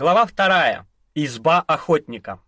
Глава вторая. Изба охотника.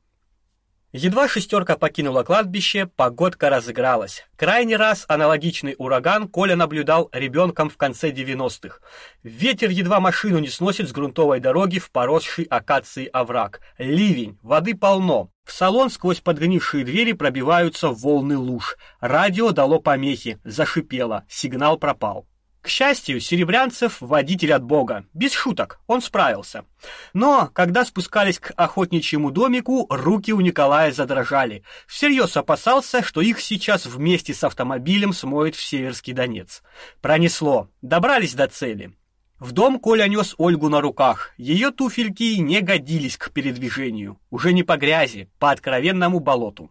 Едва шестерка покинула кладбище, погодка разыгралась. Крайний раз аналогичный ураган Коля наблюдал ребенком в конце 90-х. Ветер едва машину не сносит с грунтовой дороги в поросший акацией овраг. Ливень, воды полно. В салон сквозь подгнившие двери пробиваются волны луж. Радио дало помехи, зашипело, сигнал пропал. К счастью, Серебрянцев водитель от Бога. Без шуток, он справился. Но когда спускались к охотничьему домику, руки у Николая задрожали. Всерьез опасался, что их сейчас вместе с автомобилем смоет в Северский Донец. Пронесло. Добрались до цели. В дом Коля нес Ольгу на руках. Ее туфельки не годились к передвижению. Уже не по грязи, по откровенному болоту.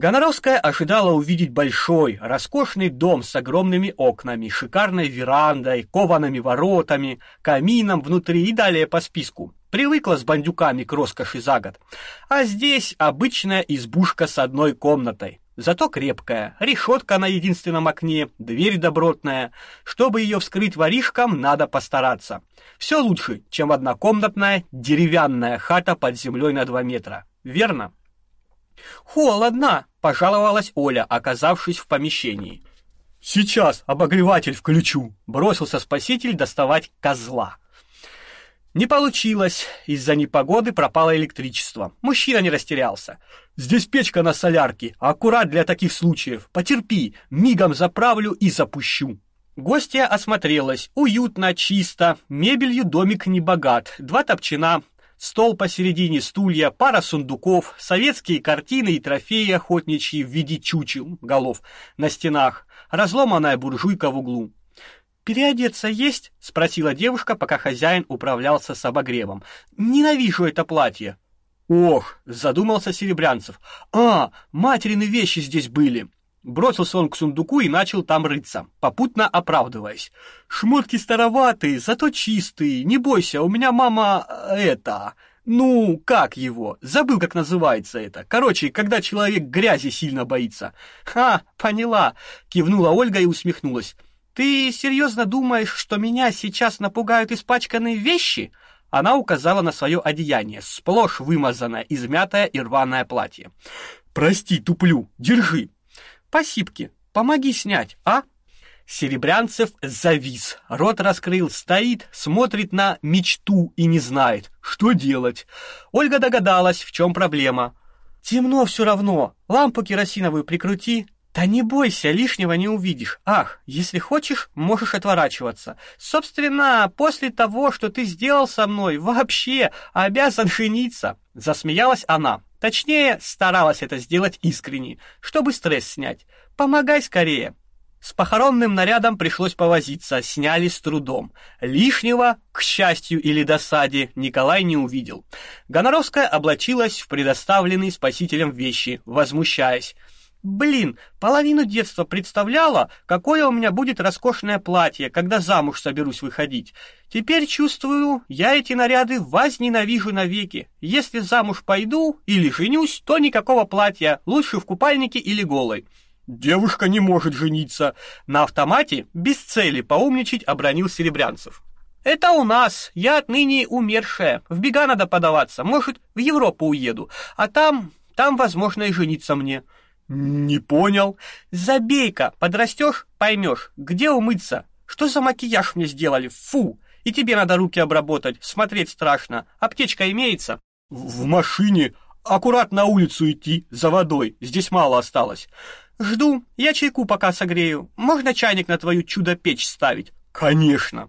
Гоноровская ожидала увидеть большой, роскошный дом с огромными окнами, шикарной верандой, коваными воротами, камином внутри и далее по списку. Привыкла с бандюками к роскоши за год. А здесь обычная избушка с одной комнатой. Зато крепкая, решетка на единственном окне, дверь добротная. Чтобы ее вскрыть воришкам, надо постараться. Все лучше, чем однокомнатная деревянная хата под землей на два метра. Верно? Холодно, пожаловалась Оля, оказавшись в помещении. Сейчас обогреватель включу, бросился спаситель доставать козла. Не получилось. Из-за непогоды пропало электричество. Мужчина не растерялся. Здесь печка на солярке, аккурат для таких случаев. Потерпи, мигом заправлю и запущу. Гостья осмотрелась. Уютно, чисто, мебелью домик не богат. Два топчина, Стол посередине, стулья, пара сундуков, советские картины и трофеи охотничьи в виде чучел, голов на стенах, разломанная буржуйка в углу. «Переодеться есть?» — спросила девушка, пока хозяин управлялся с обогревом. «Ненавижу это платье». «Ох!» — задумался Серебрянцев. «А, материны вещи здесь были». Бросился он к сундуку и начал там рыться, попутно оправдываясь. «Шмотки староватые, зато чистые. Не бойся, у меня мама... Э, это... Ну, как его? Забыл, как называется это. Короче, когда человек грязи сильно боится». «Ха, поняла», — кивнула Ольга и усмехнулась. «Ты серьезно думаешь, что меня сейчас напугают испачканные вещи?» Она указала на свое одеяние, сплошь вымазанное, измятое и рваное платье. «Прости, туплю. Держи». Спасибки, помоги снять, а? Серебрянцев завис, рот раскрыл, стоит, смотрит на мечту и не знает, что делать. Ольга догадалась, в чем проблема. Темно все равно. Лампу керосиновую прикрути. Да не бойся, лишнего не увидишь. Ах, если хочешь, можешь отворачиваться. Собственно, после того, что ты сделал со мной, вообще обязан жениться, засмеялась она. Точнее, старалась это сделать искренне, чтобы стресс снять. Помогай скорее. С похоронным нарядом пришлось повозиться, сняли с трудом. Лишнего, к счастью или досаде, Николай не увидел. Гоноровская облачилась в предоставленные спасителем вещи, возмущаясь: Блин, половину детства представляла, какое у меня будет роскошное платье, когда замуж соберусь выходить. Теперь чувствую, я эти наряды возненавижу навеки. Если замуж пойду или женюсь, то никакого платья, лучше в купальнике или голой. Девушка не может жениться. На автомате, без цели поумничать, обронил Серебрянцев. Это у нас. Я отныне умершая. В бега надо подаваться. Может, в Европу уеду. А там, там возможно и жениться мне. Не понял. Забей-ка, подрастешь, поймешь, где умыться. Что за макияж мне сделали? Фу. И тебе надо руки обработать, смотреть страшно. Аптечка имеется? В машине. Аккурат на улицу идти, за водой. Здесь мало осталось. Жду. Я чайку пока согрею. Можно чайник на твою чудо-печь ставить? Конечно.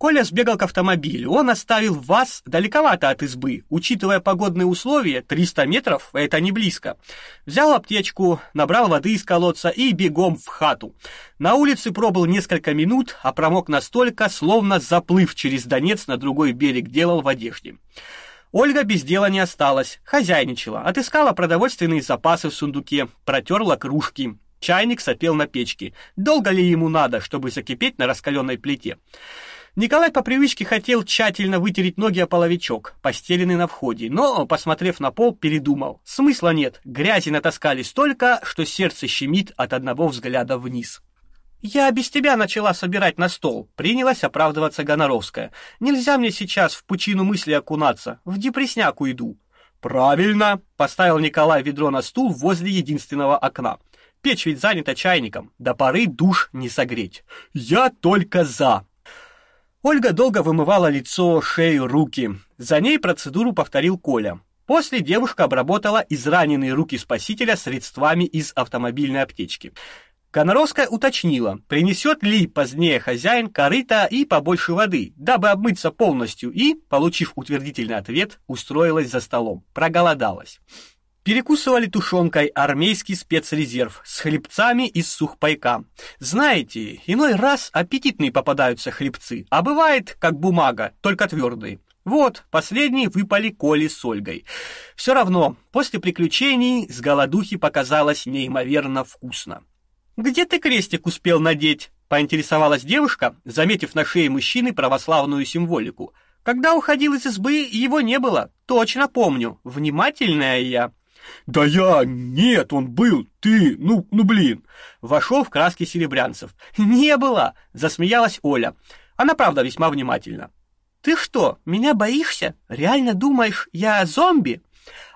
Коля сбегал к автомобилю. Он оставил вас далековато от избы. Учитывая погодные условия, 300 метров — это не близко. Взял аптечку, набрал воды из колодца и бегом в хату. На улице пробыл несколько минут, а промок настолько, словно заплыв через Донец на другой берег делал в одежде. Ольга без дела не осталась, хозяйничала, отыскала продовольственные запасы в сундуке, протерла кружки. Чайник сопел на печке. Долго ли ему надо, чтобы закипеть на раскаленной плите? Николай по привычке хотел тщательно вытереть ноги о половичок, постеленный на входе, но, посмотрев на пол, передумал. Смысла нет, грязи натаскали столько, что сердце щемит от одного взгляда вниз. Я без тебя начала собирать на стол, принялась оправдываться Гоноровская. Нельзя мне сейчас в пучину мысли окунаться, в депресняк уйду. Правильно, поставил Николай ведро на стул возле единственного окна. Печь ведь занята чайником, до поры душ не согреть. Я только за. Ольга долго вымывала лицо, шею, руки. За ней процедуру повторил Коля. После девушка обработала израненные руки спасителя средствами из автомобильной аптечки. Коноровская уточнила, принесет ли позднее хозяин корыто и побольше воды, дабы обмыться полностью, и, получив утвердительный ответ, устроилась за столом. Проголодалась. Перекусывали тушенкой армейский спецрезерв с хлебцами из сухпайка. Знаете, иной раз аппетитные попадаются хлебцы, а бывает, как бумага, только твердые. Вот, последние выпали Коли с Ольгой. Все равно, после приключений с голодухи показалось неимоверно вкусно. Где ты крестик успел надеть? поинтересовалась девушка, заметив на шее мужчины православную символику. Когда уходил из избы, его не было. Точно помню. Внимательная я. Да я нет, он был. Ты, ну, ну блин. Вошел в краски серебрянцев. Не было, засмеялась Оля. Она правда весьма внимательна. Ты что, меня боишься? Реально думаешь, я зомби?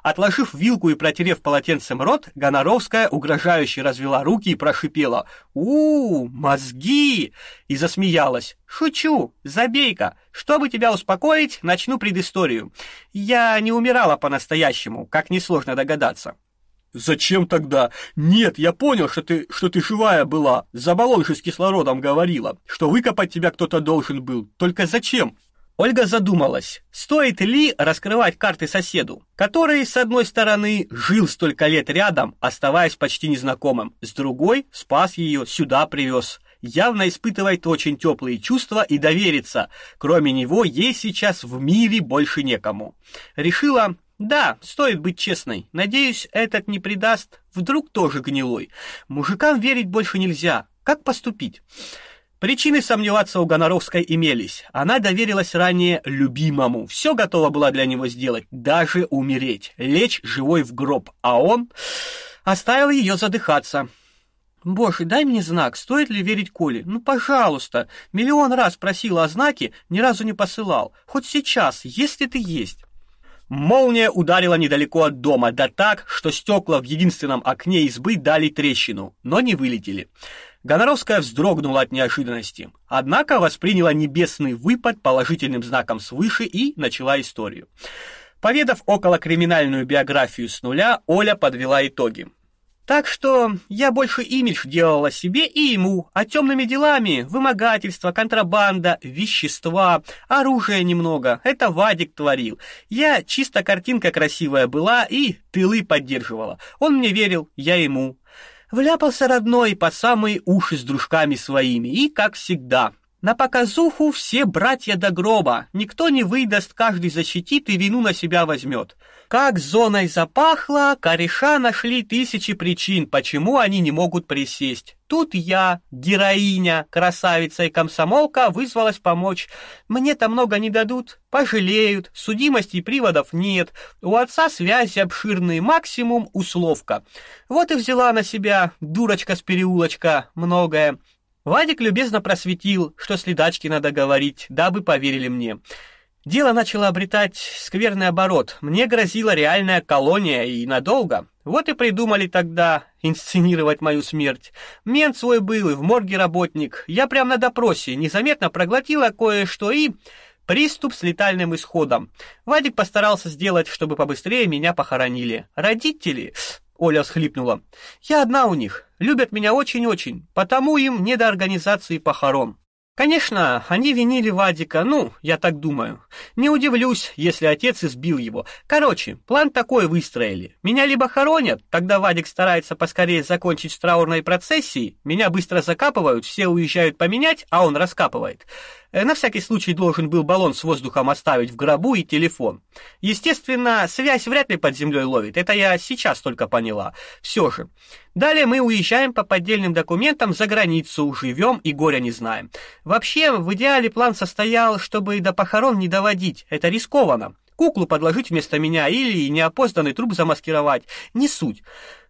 Отложив вилку и протерев полотенцем рот, Гоноровская угрожающе развела руки и прошипела у, -у мозги!» и засмеялась. «Шучу, забей-ка. Чтобы тебя успокоить, начну предысторию. Я не умирала по-настоящему, как несложно догадаться». Зачем тогда? Нет, я понял, что ты, что ты живая была. За баллон с кислородом говорила, что выкопать тебя кто-то должен был. Только зачем? Ольга задумалась, стоит ли раскрывать карты соседу, который, с одной стороны, жил столько лет рядом, оставаясь почти незнакомым, с другой, спас ее, сюда привез. Явно испытывает очень теплые чувства и довериться. Кроме него, ей сейчас в мире больше некому. Решила, да, стоит быть честной. Надеюсь, этот не предаст. Вдруг тоже гнилой. Мужикам верить больше нельзя. Как поступить? Причины сомневаться у Гоноровской имелись. Она доверилась ранее любимому, все готова была для него сделать, даже умереть, лечь живой в гроб, а он оставил ее задыхаться. Боже, дай мне знак, стоит ли верить Коле? Ну, пожалуйста. Миллион раз просила о знаке, ни разу не посылал. Хоть сейчас, если ты есть. Молния ударила недалеко от дома, да так, что стекла в единственном окне избы дали трещину, но не вылетели. Гоноровская вздрогнула от неожиданности, однако восприняла небесный выпад положительным знаком свыше и начала историю. Поведав около криминальную биографию с нуля, Оля подвела итоги. Так что я больше имидж делала себе и ему, а темными делами, вымогательство, контрабанда, вещества, оружие немного, это Вадик творил. Я чисто картинка красивая была и тылы поддерживала. Он мне верил, я ему. Вляпался родной по самые уши с дружками своими, и, как всегда, на показуху все братья до гроба, никто не выдаст, каждый защитит и вину на себя возьмет. Как зоной запахло, кореша нашли тысячи причин, почему они не могут присесть. Тут я, героиня, красавица и комсомолка, вызвалась помочь. Мне-то много не дадут, пожалеют, судимости и приводов нет. У отца связи обширные, максимум условка. Вот и взяла на себя, дурочка с переулочка, многое. Вадик любезно просветил, что следачки надо говорить, дабы поверили мне. Дело начало обретать скверный оборот. Мне грозила реальная колония и надолго. Вот и придумали тогда инсценировать мою смерть. Мент свой был и в морге работник. Я прямо на допросе незаметно проглотила кое-что и приступ с летальным исходом. Вадик постарался сделать, чтобы побыстрее меня похоронили. Родители Оля всхлипнула. Я одна у них. Любят меня очень-очень, потому им не до организации похорон. Конечно, они винили Вадика, ну, я так думаю. Не удивлюсь, если отец избил его. Короче, план такой выстроили. Меня либо хоронят, тогда Вадик старается поскорее закончить с траурной процессией, меня быстро закапывают, все уезжают поменять, а он раскапывает. Э, на всякий случай должен был баллон с воздухом оставить в гробу и телефон. Естественно, связь вряд ли под землей ловит, это я сейчас только поняла. Все же. Далее мы уезжаем по поддельным документам за границу, живем и горя не знаем. Вообще, в идеале план состоял, чтобы до похорон не доводить, это рискованно. Куклу подложить вместо меня или неопознанный труп замаскировать, не суть.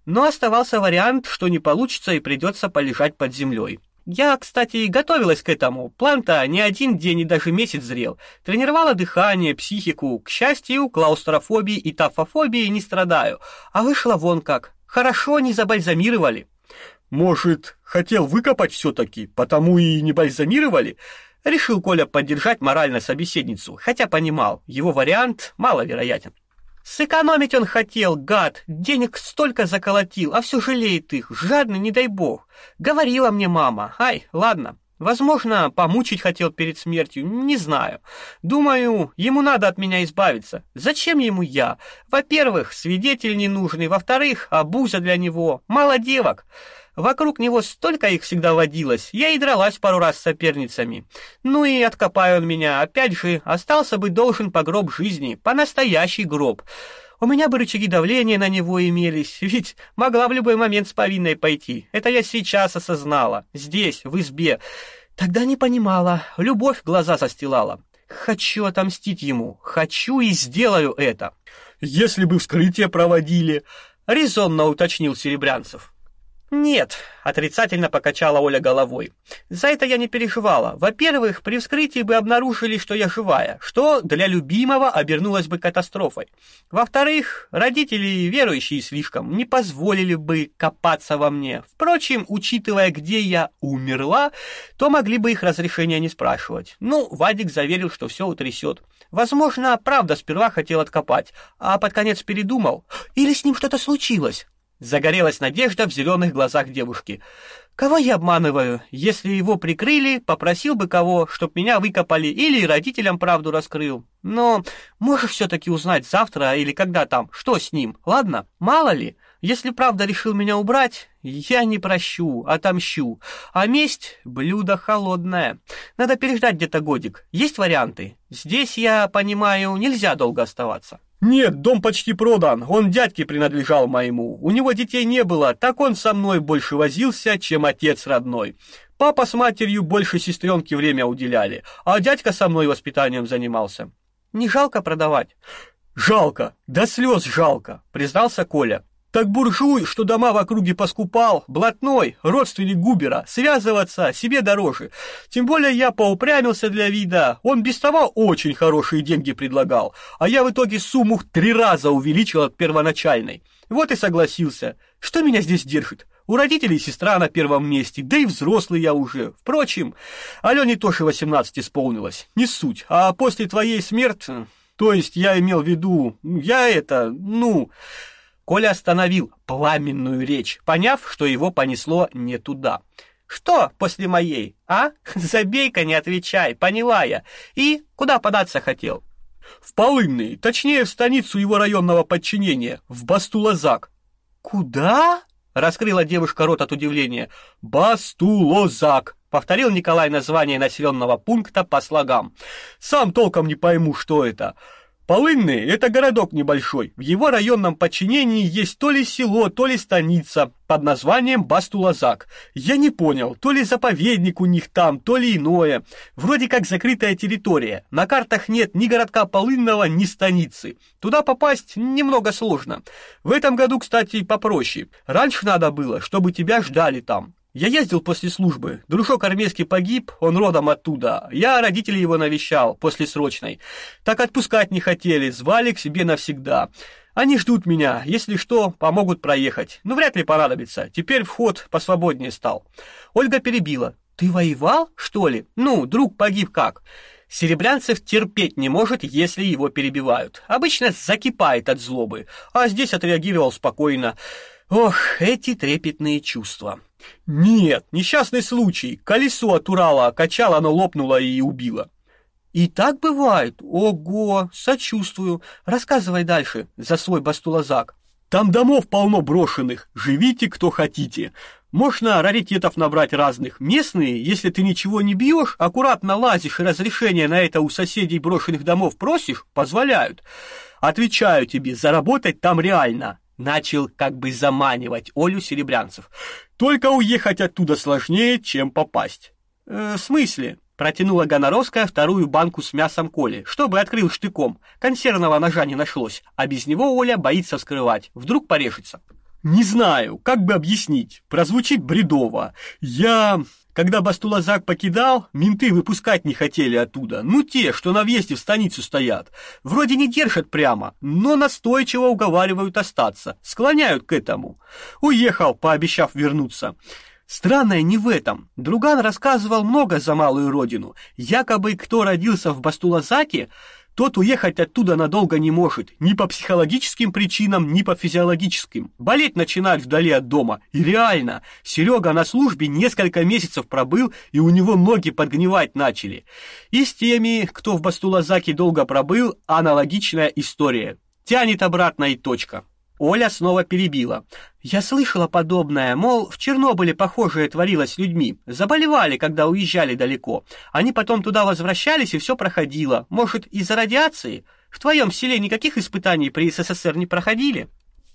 Но оставался вариант, что не получится и придется полежать под землей. Я, кстати, готовилась к этому. План-то не один день и даже месяц зрел. Тренировала дыхание, психику. К счастью, клаустрофобии и тафофобии не страдаю. А вышло вон как. Хорошо не забальзамировали. Может, хотел выкопать все таки потому и не бальзамировали? Решил Коля поддержать морально собеседницу, хотя понимал, его вариант маловероятен. Сэкономить он хотел, гад, денег столько заколотил, а все жалеет их, жадный, не дай бог. Говорила мне мама, ай, ладно, возможно, помучить хотел перед смертью, не знаю. Думаю, ему надо от меня избавиться. Зачем ему я? Во-первых, свидетель ненужный, во-вторых, обуза для него, мало девок. Вокруг него столько их всегда водилось, я и дралась пару раз с соперницами. Ну и откопай он меня, опять же, остался бы должен по гроб жизни, по настоящий гроб. У меня бы рычаги давления на него имелись, ведь могла в любой момент с повинной пойти. Это я сейчас осознала, здесь, в избе. Тогда не понимала, любовь глаза застилала. Хочу отомстить ему, хочу и сделаю это. Если бы вскрытие проводили, резонно уточнил Серебрянцев. Нет, отрицательно покачала Оля головой. За это я не переживала. Во-первых, при вскрытии бы обнаружили, что я живая, что для любимого обернулось бы катастрофой. Во-вторых, родители, верующие слишком, не позволили бы копаться во мне. Впрочем, учитывая, где я умерла, то могли бы их разрешения не спрашивать. Ну, Вадик заверил, что все утрясет. Возможно, правда сперва хотел откопать, а под конец передумал. Или с ним что-то случилось. Загорелась надежда в зеленых глазах девушки. Кого я обманываю? Если его прикрыли, попросил бы кого, чтоб меня выкопали или родителям правду раскрыл. Но можешь все таки узнать завтра или когда там, что с ним. Ладно? Мало ли, если правда решил меня убрать, я не прощу, отомщу. А месть блюдо холодное. Надо переждать где-то годик. Есть варианты. Здесь, я понимаю, нельзя долго оставаться. Нет, дом почти продан. Он дядьке принадлежал моему. У него детей не было, так он со мной больше возился, чем отец родной. Папа с матерью больше сестренке время уделяли, а дядька со мной воспитанием занимался. Не жалко продавать? Жалко, до слез жалко, признался Коля. Так буржуй, что дома в округе поскупал, блатной, родственник Губера, связываться себе дороже. Тем более я поупрямился для вида, он без того очень хорошие деньги предлагал, а я в итоге сумму три раза увеличил от первоначальной. Вот и согласился. Что меня здесь держит? У родителей сестра на первом месте, да и взрослый я уже. Впрочем, Алене тоже 18 исполнилось, не суть. А после твоей смерти, то есть я имел в виду, я это, ну... Коля остановил пламенную речь, поняв, что его понесло не туда. Что после моей, а? Забей-ка, не отвечай, поняла я. И куда податься хотел? В Полынный, точнее, в станицу его районного подчинения, в Бастулазак. Куда? Раскрыла девушка рот от удивления. Бастулозак, повторил Николай название населенного пункта по слогам. Сам толком не пойму, что это. Полынный — это городок небольшой. В его районном подчинении есть то ли село, то ли станица под названием Бастулазак. Я не понял, то ли заповедник у них там, то ли иное. Вроде как закрытая территория. На картах нет ни городка Полынного, ни станицы. Туда попасть немного сложно. В этом году, кстати, попроще. Раньше надо было, чтобы тебя ждали там. Я ездил после службы. Дружок армейский погиб, он родом оттуда. Я родителей его навещал после срочной. Так отпускать не хотели, звали к себе навсегда. Они ждут меня, если что, помогут проехать. Ну вряд ли понадобится. Теперь вход посвободнее стал. Ольга перебила. Ты воевал, что ли? Ну, друг погиб как? Серебрянцев терпеть не может, если его перебивают. Обычно закипает от злобы, а здесь отреагировал спокойно. Ох, эти трепетные чувства. Нет, несчастный случай. Колесо от Урала качало, оно лопнуло и убило. И так бывает. Ого, сочувствую. Рассказывай дальше за свой бастулазак. Там домов полно брошенных. Живите кто хотите. Можно раритетов набрать разных. Местные, если ты ничего не бьешь, аккуратно лазишь и разрешение на это у соседей брошенных домов просишь, позволяют. Отвечаю тебе, заработать там реально. Начал как бы заманивать Олю Серебрянцев. Только уехать оттуда сложнее, чем попасть. Э, в смысле? Протянула Гоноровская вторую банку с мясом Коли, чтобы открыл штыком. Консервного ножа не нашлось, а без него Оля боится вскрывать. Вдруг порежется. Не знаю, как бы объяснить. Прозвучит бредово. Я Когда Бастулазак покидал, менты выпускать не хотели оттуда. Ну, те, что на въезде в станицу стоят. Вроде не держат прямо, но настойчиво уговаривают остаться, склоняют к этому. Уехал, пообещав вернуться. Странное не в этом. Друган рассказывал много за малую родину. Якобы кто родился в Бастулазаке, тот уехать оттуда надолго не может, ни по психологическим причинам, ни по физиологическим. Болеть начинает вдали от дома. И реально, Серега на службе несколько месяцев пробыл, и у него ноги подгнивать начали. И с теми, кто в Бастулазаке долго пробыл, аналогичная история. Тянет обратно и точка. Оля снова перебила. Я слышала подобное, мол, в Чернобыле похожее творилось с людьми. Заболевали, когда уезжали далеко. Они потом туда возвращались, и все проходило. Может, из-за радиации? В твоем селе никаких испытаний при СССР не проходили?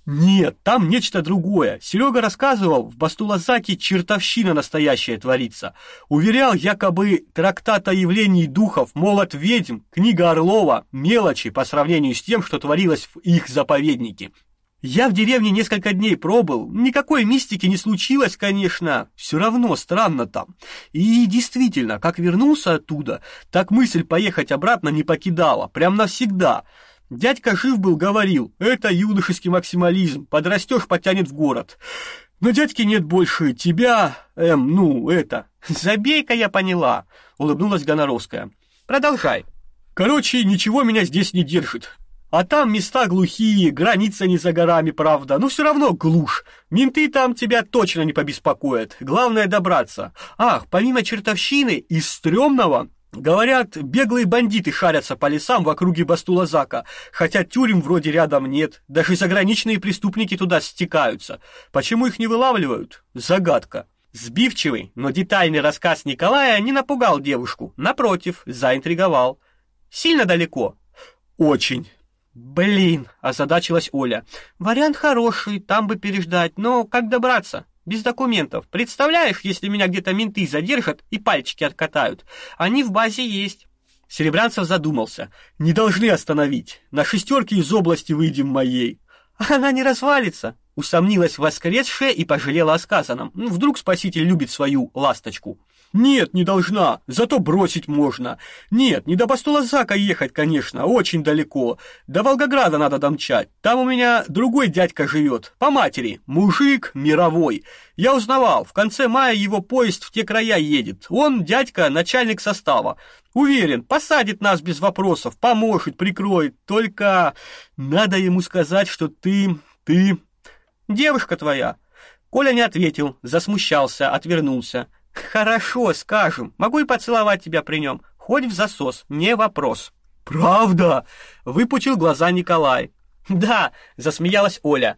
Нет, там нечто другое. Серега рассказывал, в Бастулазаке чертовщина настоящая творится. Уверял, якобы трактат о явлении духов, молот ведьм, книга Орлова, мелочи по сравнению с тем, что творилось в их заповеднике. Я в деревне несколько дней пробыл, никакой мистики не случилось, конечно, все равно странно там. И действительно, как вернулся оттуда, так мысль поехать обратно не покидала, прям навсегда. Дядька жив был, говорил, это юношеский максимализм, подрастешь, потянет в город. Но дядьки нет больше, тебя, эм, ну, это... Забей-ка я поняла, улыбнулась Гоноровская. Продолжай. Короче, ничего меня здесь не держит. А там места глухие, граница не за горами, правда, но все равно глушь. Менты там тебя точно не побеспокоят. Главное добраться. Ах, помимо чертовщины из стрёмного, говорят, беглые бандиты шарятся по лесам в округе Бастулазака, хотя тюрем вроде рядом нет. Даже заграничные преступники туда стекаются. Почему их не вылавливают? Загадка. Сбивчивый, но детальный рассказ Николая не напугал девушку, напротив, заинтриговал. Сильно далеко. Очень. Блин, озадачилась Оля. Вариант хороший, там бы переждать, но как добраться? Без документов. Представляешь, если меня где-то менты задержат и пальчики откатают? Они в базе есть. Серебрянцев задумался. Не должны остановить. На шестерке из области выйдем моей. Она не развалится, усомнилась воскресшая и пожалела о сказанном. Ну, вдруг спаситель любит свою ласточку. Нет, не должна, зато бросить можно. Нет, не до Бастулазака ехать, конечно, очень далеко. До Волгограда надо домчать. Там у меня другой дядька живет, по матери, мужик мировой. Я узнавал, в конце мая его поезд в те края едет. Он, дядька, начальник состава. Уверен, посадит нас без вопросов, поможет, прикроет. Только надо ему сказать, что ты... ты... девушка твоя. Коля не ответил, засмущался, отвернулся. Хорошо, скажем. Могу и поцеловать тебя при нем. Хоть в засос, не вопрос. Правда? Выпучил глаза Николай. Да, засмеялась Оля.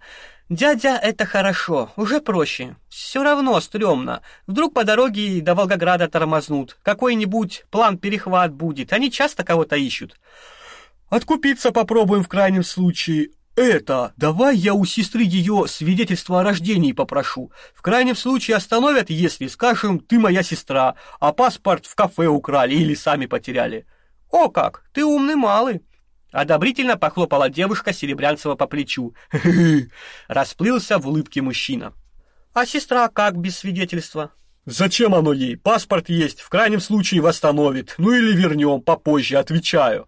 Дядя, это хорошо, уже проще. Все равно стрёмно. Вдруг по дороге до Волгограда тормознут. Какой-нибудь план-перехват будет. Они часто кого-то ищут. Откупиться попробуем в крайнем случае. Это, давай я у сестры ее свидетельство о рождении попрошу. В крайнем случае остановят, если скажем, ты моя сестра, а паспорт в кафе украли или сами потеряли. О как, ты умный малый. Одобрительно похлопала девушка Серебрянцева по плечу. Расплылся в улыбке мужчина. А сестра как без свидетельства? Зачем оно ей? Паспорт есть, в крайнем случае восстановит. Ну или вернем попозже, отвечаю.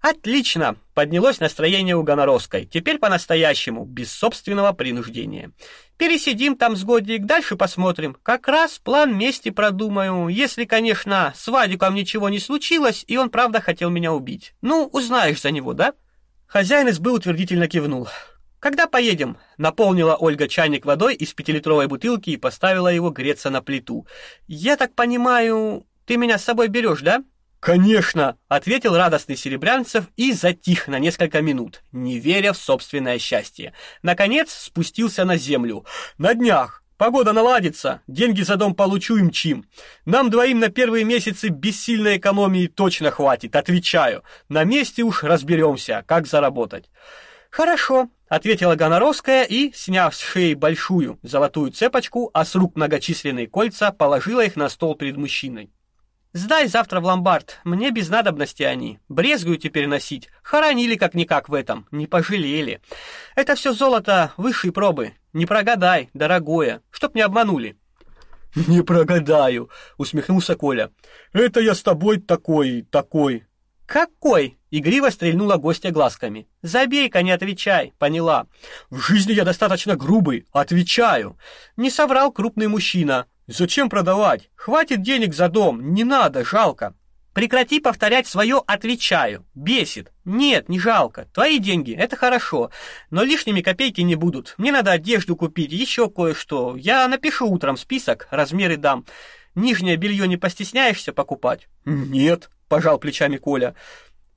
Отлично, поднялось настроение у Гоноровской. Теперь по-настоящему, без собственного принуждения. Пересидим там с годик, дальше посмотрим. Как раз план мести продумаю, если, конечно, с Вадиком ничего не случилось, и он правда хотел меня убить. Ну, узнаешь за него, да? Хозяин избы утвердительно кивнул. Когда поедем? Наполнила Ольга чайник водой из пятилитровой бутылки и поставила его греться на плиту. Я так понимаю, ты меня с собой берешь, да? «Конечно!» — ответил радостный Серебрянцев и затих на несколько минут, не веря в собственное счастье. Наконец спустился на землю. «На днях! Погода наладится, деньги за дом получу и мчим. Нам двоим на первые месяцы бессильной экономии точно хватит, отвечаю. На месте уж разберемся, как заработать». «Хорошо», — ответила Гоноровская и, сняв с шеи большую золотую цепочку, а с рук многочисленные кольца, положила их на стол перед мужчиной. Сдай завтра в ломбард, мне без надобности они. Брезгую теперь носить. Хоронили как-никак в этом, не пожалели. Это все золото высшей пробы. Не прогадай, дорогое, чтоб не обманули. Не прогадаю, усмехнулся Коля. Это я с тобой такой, такой. Какой? Игриво стрельнула гостья глазками. Забей-ка, не отвечай, поняла. В жизни я достаточно грубый, отвечаю. Не соврал крупный мужчина. Зачем продавать? Хватит денег за дом, не надо, жалко. Прекрати повторять свое «отвечаю». Бесит. Нет, не жалко. Твои деньги это хорошо, но лишними копейки не будут. Мне надо одежду купить, еще кое-что. Я напишу утром список, размеры дам. Нижнее белье не постесняешься покупать? Нет, пожал плечами Коля.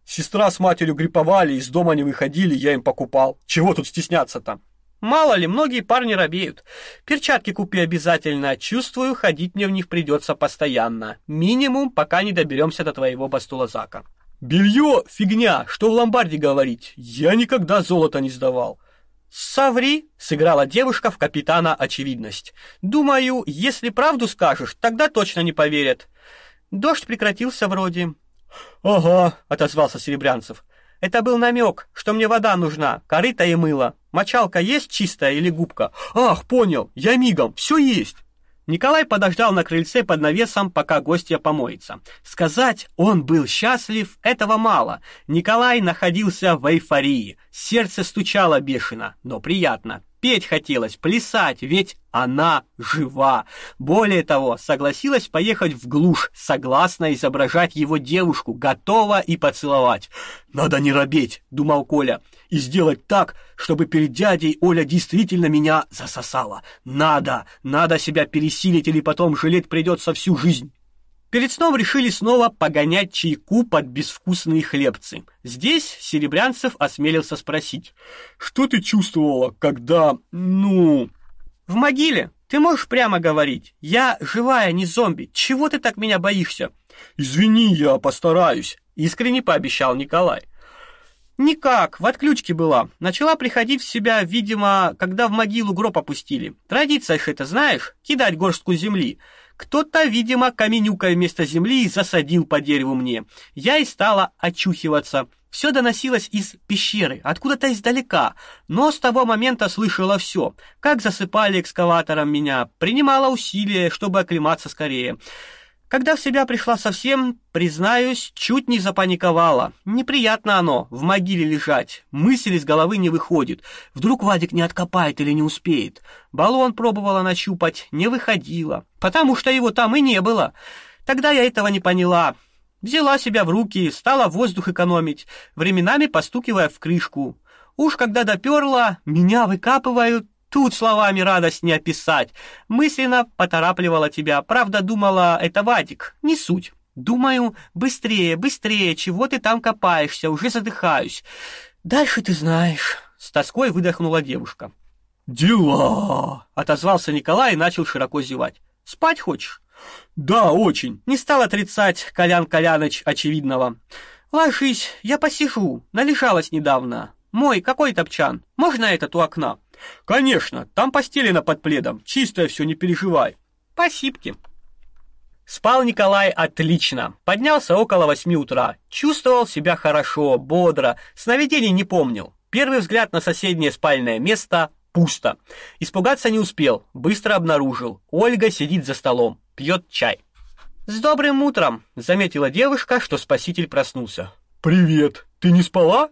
Сестра с матерью гриповали, из дома не выходили, я им покупал. Чего тут стесняться-то? Мало ли, многие парни робеют. Перчатки купи обязательно. Чувствую, ходить мне в них придется постоянно. Минимум, пока не доберемся до твоего бастулазака. Белье — фигня, что в ломбарде говорить. Я никогда золото не сдавал. «Соври!» — сыграла девушка в капитана очевидность. «Думаю, если правду скажешь, тогда точно не поверят». Дождь прекратился вроде. «Ага», — отозвался Серебрянцев. «Это был намек, что мне вода нужна, корыто и мыло. Мочалка есть чистая или губка?» «Ах, понял, я мигом, все есть». Николай подождал на крыльце под навесом, пока гостья помоется. Сказать, он был счастлив, этого мало. Николай находился в эйфории. Сердце стучало бешено, но приятно. Петь хотелось, плясать, ведь она жива. Более того, согласилась поехать в глушь, согласна изображать его девушку, готова и поцеловать. «Надо не робеть», — думал Коля, — «и сделать так, чтобы перед дядей Оля действительно меня засосала. Надо, надо себя пересилить или потом жалеть придется всю жизнь». Перед сном решили снова погонять чайку под безвкусные хлебцы. Здесь Серебрянцев осмелился спросить. «Что ты чувствовала, когда... ну...» «В могиле. Ты можешь прямо говорить. Я живая, не зомби. Чего ты так меня боишься?» «Извини, я постараюсь», — искренне пообещал Николай. Никак, в отключке была. Начала приходить в себя, видимо, когда в могилу гроб опустили. Традиция ж это, знаешь, кидать горстку земли. Кто-то, видимо, каменюкой вместо земли засадил по дереву мне. Я и стала очухиваться. Все доносилось из пещеры, откуда-то издалека, но с того момента слышала все. Как засыпали экскаватором меня, принимала усилия, чтобы оклематься скорее. Когда в себя пришла совсем, признаюсь, чуть не запаниковала. Неприятно оно, в могиле лежать. Мысль из головы не выходит. Вдруг Вадик не откопает или не успеет. Баллон пробовала нащупать, не выходила, потому что его там и не было. Тогда я этого не поняла. Взяла себя в руки, стала воздух экономить, временами постукивая в крышку. Уж когда доперла, меня выкапывают, Тут словами радость не описать. Мысленно поторапливала тебя, правда думала, это Вадик, не суть. Думаю, быстрее, быстрее, чего ты там копаешься, уже задыхаюсь. Дальше ты знаешь, с тоской выдохнула девушка. Дела, отозвался Николай и начал широко зевать. Спать хочешь? Да, очень. Не стал отрицать Колян Коляныч очевидного. Ложись, я посижу, належалась недавно. Мой, какой топчан? Можно этот у окна? Конечно, там постелено под пледом. Чистое все, не переживай. Спасибки. Спал Николай отлично. Поднялся около восьми утра. Чувствовал себя хорошо, бодро. Сновидений не помнил. Первый взгляд на соседнее спальное место пусто. Испугаться не успел. Быстро обнаружил. Ольга сидит за столом, пьет чай. С добрым утром, заметила девушка, что спаситель проснулся. Привет. Ты не спала?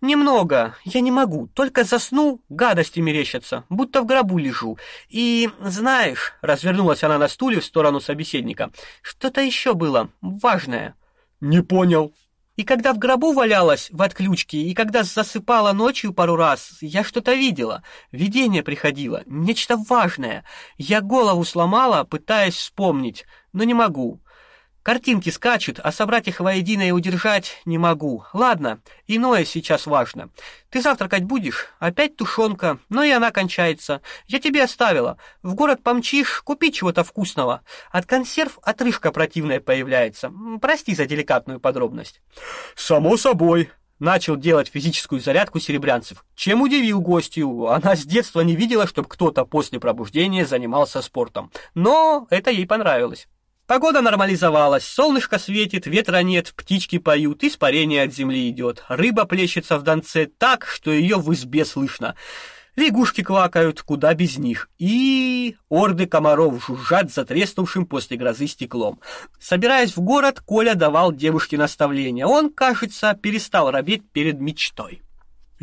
Немного. Я не могу. Только засну, гадости мерещатся, будто в гробу лежу. И, знаешь, развернулась она на стуле в сторону собеседника. Что-то еще было важное. Не понял. И когда в гробу валялась в отключке, и когда засыпала ночью пару раз, я что-то видела. Видение приходило, нечто важное. Я голову сломала, пытаясь вспомнить, но не могу. Картинки скачут, а собрать их воедино и удержать не могу. Ладно, иное сейчас важно. Ты завтракать будешь? Опять тушенка, но и она кончается. Я тебе оставила. В город помчишь, купи чего-то вкусного. От консерв отрыжка противная появляется. Прости за деликатную подробность. Само собой. Начал делать физическую зарядку Серебрянцев, чем удивил гостью. Она с детства не видела, чтобы кто-то после пробуждения занимался спортом. Но это ей понравилось. Погода нормализовалась, солнышко светит, ветра нет, птички поют, испарение от земли идет. Рыба плещется в донце так, что ее в избе слышно. Лягушки квакают, куда без них. И орды комаров жужжат затреснувшим после грозы стеклом. Собираясь в город, Коля давал девушке наставления. Он, кажется, перестал робеть перед мечтой.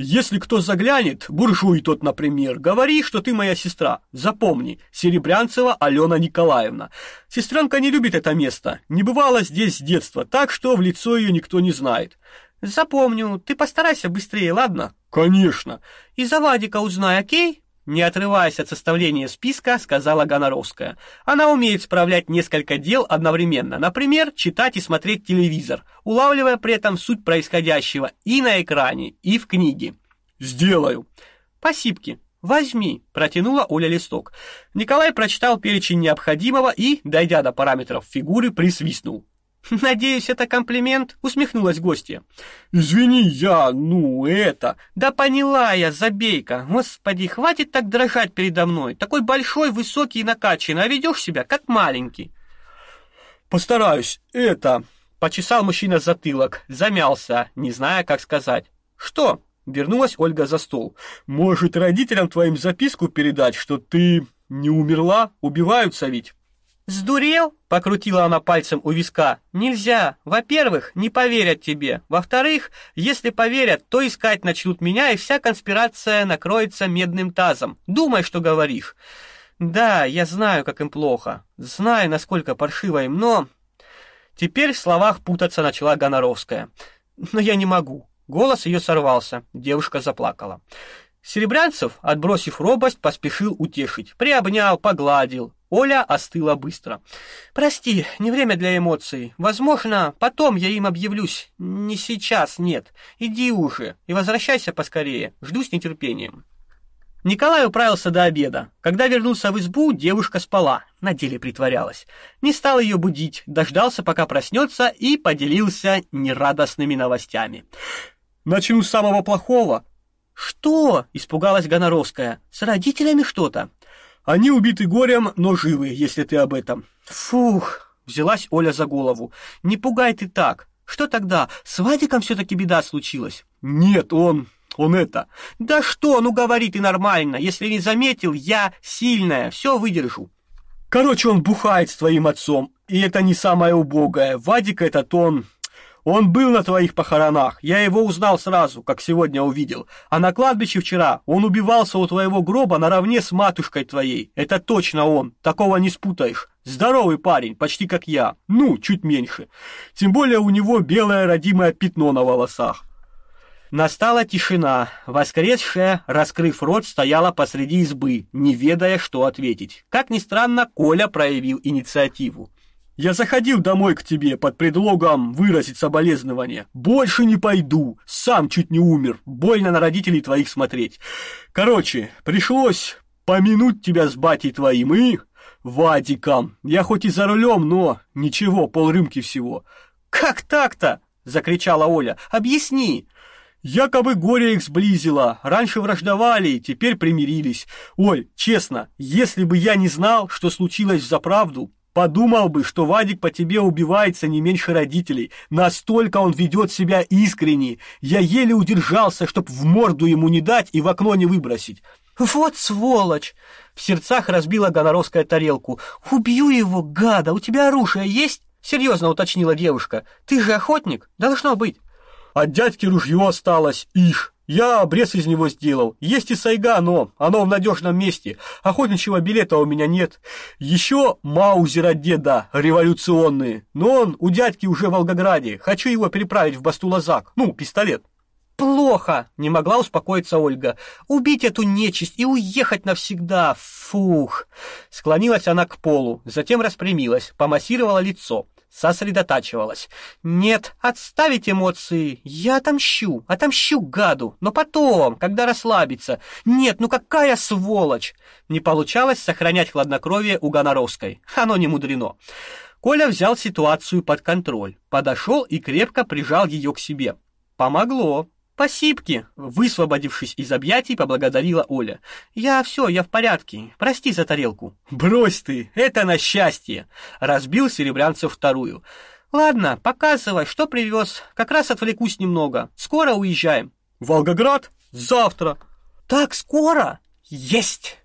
Если кто заглянет, буржуй тот, например, говори, что ты моя сестра. Запомни, Серебрянцева Алена Николаевна. Сестренка не любит это место, не бывала здесь с детства, так что в лицо ее никто не знает. Запомню, ты постарайся быстрее, ладно? Конечно. И за Вадика узнай, окей? Не отрываясь от составления списка, сказала Гоноровская. Она умеет справлять несколько дел одновременно. Например, читать и смотреть телевизор, улавливая при этом суть происходящего и на экране, и в книге. Сделаю. Спасибо. Возьми, протянула Оля листок. Николай прочитал перечень необходимого и, дойдя до параметров фигуры, присвистнул. Надеюсь, это комплимент, усмехнулась гостья. Извини, я, ну, это. Да поняла я, забейка. Господи, хватит так дрожать передо мной. Такой большой, высокий и накачанный, а ведешь себя как маленький. Постараюсь. Это, почесал мужчина затылок, замялся, не зная, как сказать. Что? Вернулась Ольга за стол. Может, родителям твоим записку передать, что ты не умерла? Убиваются ведь. Сдурел? Покрутила она пальцем у виска. Нельзя. Во-первых, не поверят тебе. Во-вторых, если поверят, то искать начнут меня, и вся конспирация накроется медным тазом. Думай, что говоришь. Да, я знаю, как им плохо. Знаю, насколько паршиво им, но Теперь в словах путаться начала Гоноровская. Но я не могу. Голос ее сорвался. Девушка заплакала. Серебрянцев, отбросив робость, поспешил утешить. Приобнял, погладил. Оля остыла быстро. Прости, не время для эмоций. Возможно, потом я им объявлюсь. Не сейчас, нет. Иди уже и возвращайся поскорее. Жду с нетерпением. Николай управился до обеда. Когда вернулся в избу, девушка спала, на деле притворялась. Не стал ее будить, дождался, пока проснется, и поделился нерадостными новостями. Начну с самого плохого. Что? испугалась Гоноровская. С родителями что-то? Они убиты горем, но живы, если ты об этом. Фух, взялась Оля за голову. Не пугай ты так. Что тогда? С Вадиком все таки беда случилась? Нет, он он это. Да что, ну говори ты нормально. Если не заметил, я сильная, все выдержу. Короче, он бухает с твоим отцом, и это не самое убогое. Вадик этот он он был на твоих похоронах. Я его узнал сразу, как сегодня увидел. А на кладбище вчера он убивался у твоего гроба наравне с матушкой твоей. Это точно он. Такого не спутаешь. Здоровый парень, почти как я. Ну, чуть меньше. Тем более у него белое родимое пятно на волосах. Настала тишина. Воскресшая, раскрыв рот, стояла посреди избы, не ведая, что ответить. Как ни странно, Коля проявил инициативу. Я заходил домой к тебе под предлогом выразить соболезнования. Больше не пойду. Сам чуть не умер. Больно на родителей твоих смотреть. Короче, пришлось помянуть тебя с батей твоим и Вадиком. Я хоть и за рулем, но ничего, полрюмки всего. Как так-то? закричала Оля. Объясни. Якобы горе их сблизило. Раньше враждовали, теперь примирились. Ой, честно, если бы я не знал, что случилось за правду, Подумал бы, что Вадик по тебе убивается не меньше родителей. Настолько он ведет себя искренне. Я еле удержался, чтоб в морду ему не дать и в окно не выбросить. Вот сволочь! В сердцах разбила Гоноровская тарелку. Убью его, гада! У тебя оружие есть? Серьезно уточнила девушка. Ты же охотник, должно быть. От дядьки ружье осталось, их. Я обрез из него сделал. Есть и сайга, но оно в надежном месте. Охотничьего билета у меня нет. Еще маузер от деда, революционные. Но он у дядьки уже в Волгограде. Хочу его переправить в Бастулазак. Ну, пистолет. Плохо, не могла успокоиться Ольга. Убить эту нечисть и уехать навсегда. Фух. Склонилась она к полу, затем распрямилась, помассировала лицо сосредотачивалась. Нет, отставить эмоции. Я отомщу, отомщу гаду, но потом, когда расслабится. Нет, ну какая сволочь. Не получалось сохранять хладнокровие у Гоноровской. Оно не мудрено. Коля взял ситуацию под контроль, подошел и крепко прижал ее к себе. Помогло. «Спасибки!» — высвободившись из объятий, поблагодарила Оля. «Я все, я в порядке. Прости за тарелку». «Брось ты! Это на счастье!» — разбил Серебрянцев вторую. «Ладно, показывай, что привез. Как раз отвлекусь немного. Скоро уезжаем». «Волгоград? Завтра!» Так скоро? Есть!